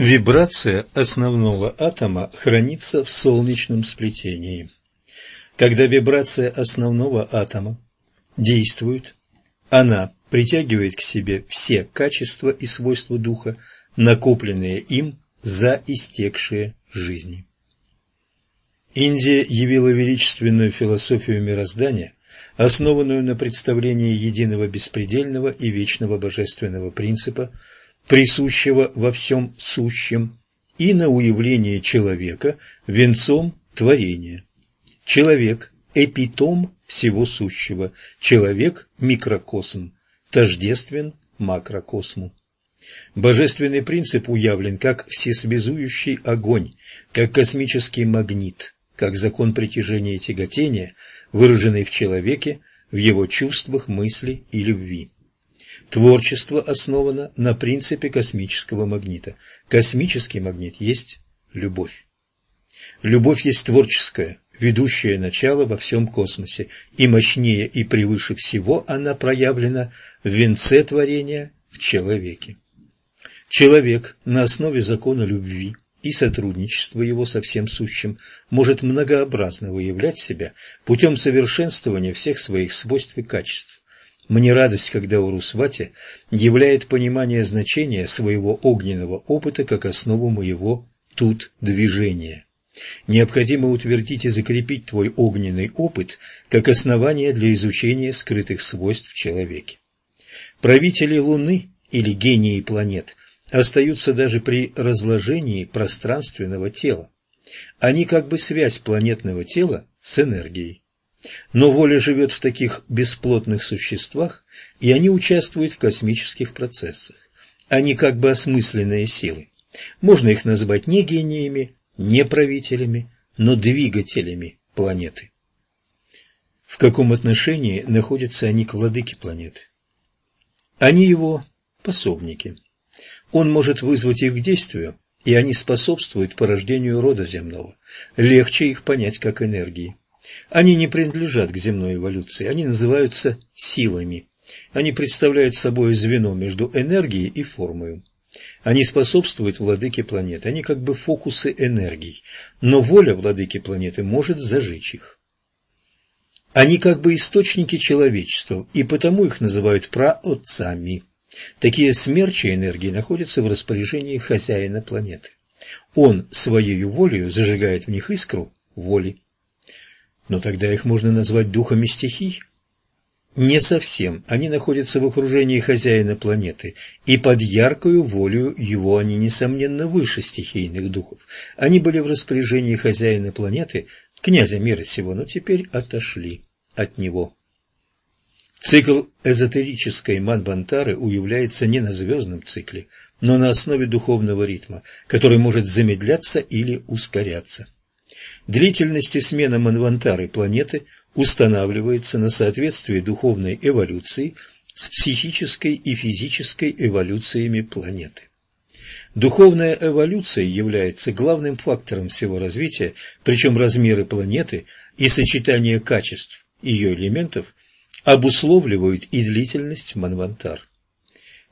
Вибрация основного атома хранится в солнечном сплетении. Когда вибрация основного атома действует, она притягивает к себе все качества и свойства духа, накопленные им за истекшие жизни. Индия явила величественную философию мироздания, основанную на представлении единого беспредельного и вечного божественного принципа – присущего во всем сущем, и на уявление человека венцом творения. Человек – эпитом всего сущего, человек – микрокосм, тождествен макрокосму. Божественный принцип уявлен как всесвязующий огонь, как космический магнит, как закон притяжения и тяготения, выраженный в человеке, в его чувствах, мысли и любви. Творчество основано на принципе космического магнита. Космический магнит есть любовь. Любовь есть творческое, ведущее начало во всем космосе, и мощнее и превыше всего она проявлена в венце творения в человеке. Человек на основе закона любви и сотрудничества его со всем сущим может многообразно выявлять себя путем совершенствования всех своих свойств и качеств. Мне радость, когда Урусвати являет понимание значения своего огненного опыта как основу моего тут движения. Необходимо утвердить и закрепить твой огненный опыт как основание для изучения скрытых свойств в человеке. Правители Луны или гении планет остаются даже при разложении пространственного тела. Они как бы связь планетного тела с энергией. Но воля живет в таких бесплотных существах, и они участвуют в космических процессах. Они как бы осмысленные силы. Можно их назвать не гениями, не правителями, но двигателями планеты. В каком отношении находятся они к владыке планеты? Они его пособники. Он может вызвать их к действию, и они способствуют порождению рода земного. Легче их понять как энергии. Они не принадлежат к земной эволюции, они называются силами. Они представляют собой звено между энергией и формой. Они способствуют владыке планеты, они как бы фокусы энергий, но воля владыки планеты может зажечь их. Они как бы источники человечества, и потому их называют праотцами. Такие смерчи энергии находятся в распоряжении хозяина планеты. Он своей волею зажигает в них искру воли. Но тогда их можно назвать духами стихий? Не совсем. Они находятся в окружении хозяина планеты, и под яркую волю его они, несомненно, выше стихийных духов. Они были в распоряжении хозяина планеты, князя мира сего, но теперь отошли от него. Цикл эзотерической Манвантары уявляется не на звездном цикле, но на основе духовного ритма, который может замедляться или ускоряться. Длительность и смена манвантары планеты устанавливается на соответствии духовной эволюции с психической и физической эволюциями планеты. Духовная эволюция является главным фактором всего развития, причем размеры планеты и сочетание качеств ее элементов обусловливают и длительность манвантар.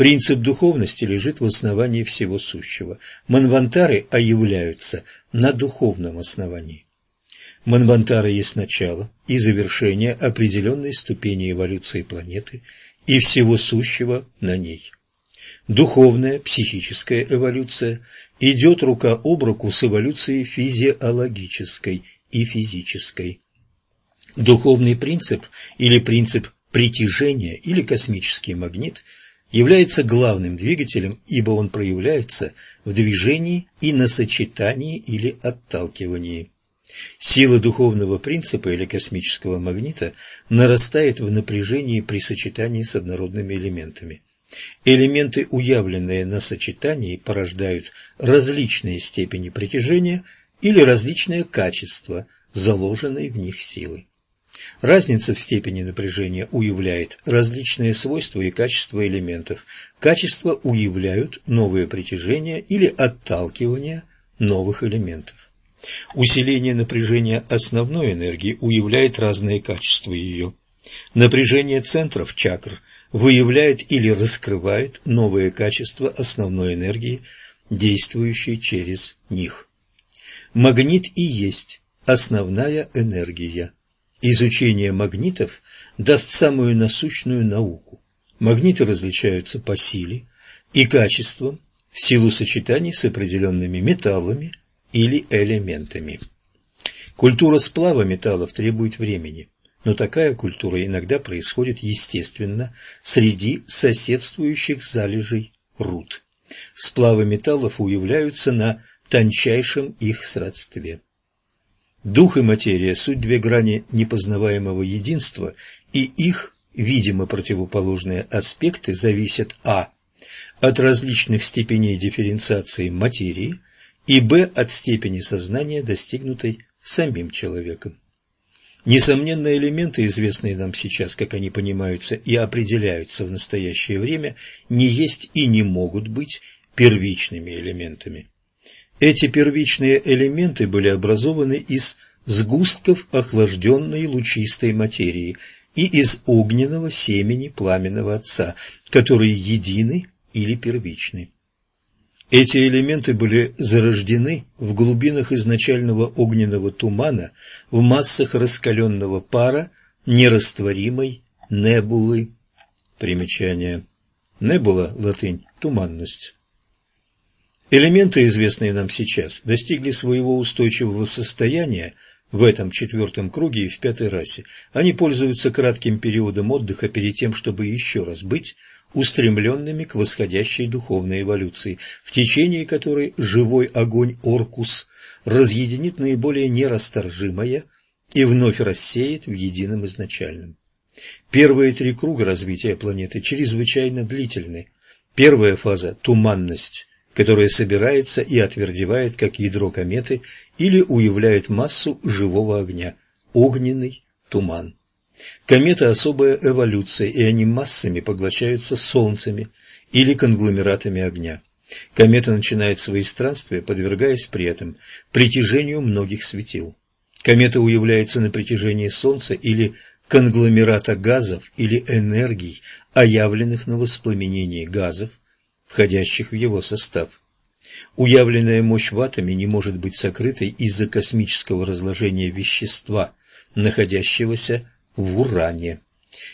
Принцип духовности лежит в основании всего сущего. Манвантары оявляются на духовном основании. Манвантары есть начало и завершение определенной ступени эволюции планеты и всего сущего на ней. Духовная, психическая эволюция идет рука об руку с эволюцией физиологической и физической. Духовный принцип или принцип притяжения или космический магнит – является главным двигателем, ибо он проявляется в движении и на сочетании или отталкивании. Сила духовного принципа или космического магнита нарастает в напряжении при сочетании с однородными элементами. Элементы, уявленные на сочетании, порождают различные степени притяжения или различные качества, заложенные в них силы. Разница в степени напряжения уявляет различные свойства и качества элементов. Качества уявляют новые притяжения или отталкивание новых элементов. Усиление напряжения основной энергии уявляет разные качества ее. Напряжение центров чакр выявляет или раскрывает новые качества основной энергии, действующей через них. Магнит и есть основная энергия. Изучение магнитов даст самую насущную науку. Магниты различаются по силе и качествам в силу сочетаний с определенными металлами или элементами. Культура сплава металлов требует времени, но такая культура иногда происходит естественно среди соседствующих залежей руд. Сплавы металлов уявляются на тончайшем их сродстве. Дух и материя – суть две грани непознаваемого единства, и их, видимо противоположные аспекты зависят а. от различных степеней дифференциации материи и б. от степени сознания, достигнутой самим человеком. Несомненно, элементы, известные нам сейчас, как они понимаются и определяются в настоящее время, не есть и не могут быть первичными элементами. Эти первичные элементы были образованы из сгустков охлажденной лучистой материи и из огненного семени пламенного Отца, которые едины или первичны. Эти элементы были зарождены в глубинах изначального огненного тумана, в массах раскаленного пара, нерастворимой небулы. Примечание. Небула, латынь, туманность. Элементы, известные нам сейчас, достигли своего устойчивого состояния в этом четвертом круге и в пятой расе. Они пользуются кратким периодом отдыха перед тем, чтобы еще раз быть устремленными к восходящей духовной эволюции, в течение которой живой огонь Оркус разъединит наиболее нерасторжимое и вновь рассеет в едином изначальном. Первые три круга развития планеты чрезвычайно длительны. Первая фаза – туманность, которое собирается и отвердевает, как ядро кометы, или уявляет массу живого огня – огненный туман. Комета – особая эволюция, и они массами поглощаются солнцами или конгломератами огня. Комета начинает свои странствия, подвергаясь при этом притяжению многих светил. Комета уявляется на притяжении Солнца или конгломерата газов или энергий, оявленных на воспламенении газов, входящих в его состав. Уявленная мощь в атоме не может быть сокрытой из-за космического разложения вещества, находящегося в уране.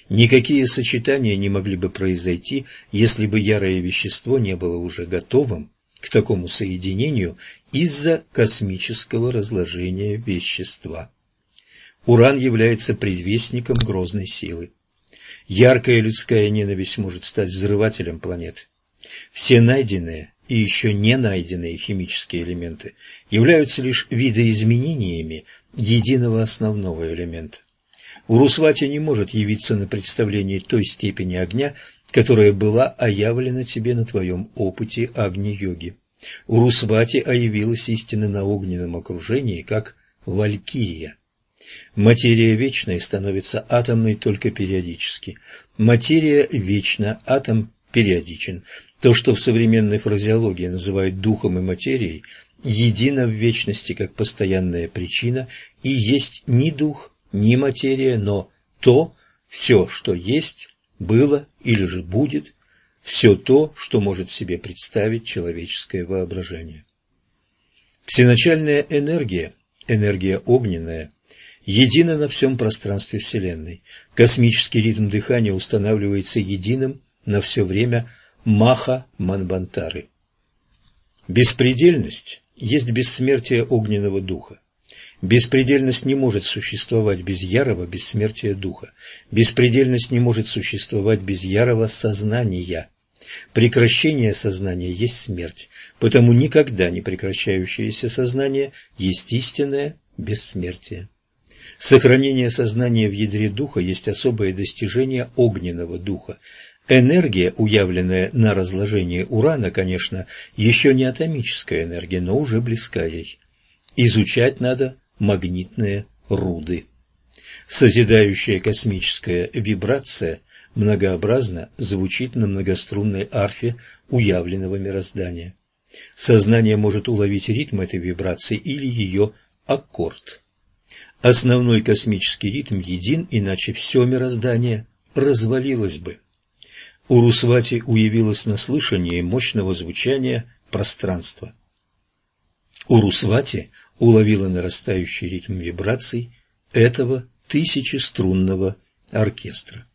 Никакие сочетания не могли бы произойти, если бы ярое вещество не было уже готовым к такому соединению из-за космического разложения вещества. Уран является предвестником грозной силы. Яркая людская ненависть может стать взрывателем планеты. Все найденные и еще не найденные химические элементы являются лишь видоизменениями единого основного элемента. Урусвати не может явиться на представлении той степени огня, которая была оявлена тебе на твоем опыте Агни-йоги. Урусвати оявилась истинно на огненном окружении, как валькирия. Материя вечная становится атомной только периодически. Материя вечна, атом периодичен. То, что в современной фразеологии называют духом и материей, едино в вечности как постоянная причина и есть ни дух, ни материя, но то, все, что есть, было или же будет, все то, что может себе представить человеческое воображение. Всеначальная энергия, энергия огненная, едина на всем пространстве Вселенной. Космический ритм дыхания устанавливается единым на все время Маха Манбантары. Беспредельность есть бессмертие огненного духа. Беспредельность не может существовать без ярого бессмертия духа. Беспредельность не может существовать без ярого сознания. Прекращение сознания есть смерть, потому никогда не прекращающееся сознание есть истинное бессмертие. Сохранение сознания в ядре духа есть особое достижение огненного духа, Энергия, уявленная на разложении урана, конечно, еще не атомическая энергия, но уже близка ей. Изучать надо магнитные руды. Созидающая космическая вибрация многообразно звучит на многострунной арфе уявленного мироздания. Сознание может уловить ритм этой вибрации или ее аккорд. Основной космический ритм един, иначе все мироздание развалилось бы. Урусвати уявилась на слышании мощного звучания пространства. Урусвати уловила нарастающий ритм вибраций этого тысячеструнного оркестра.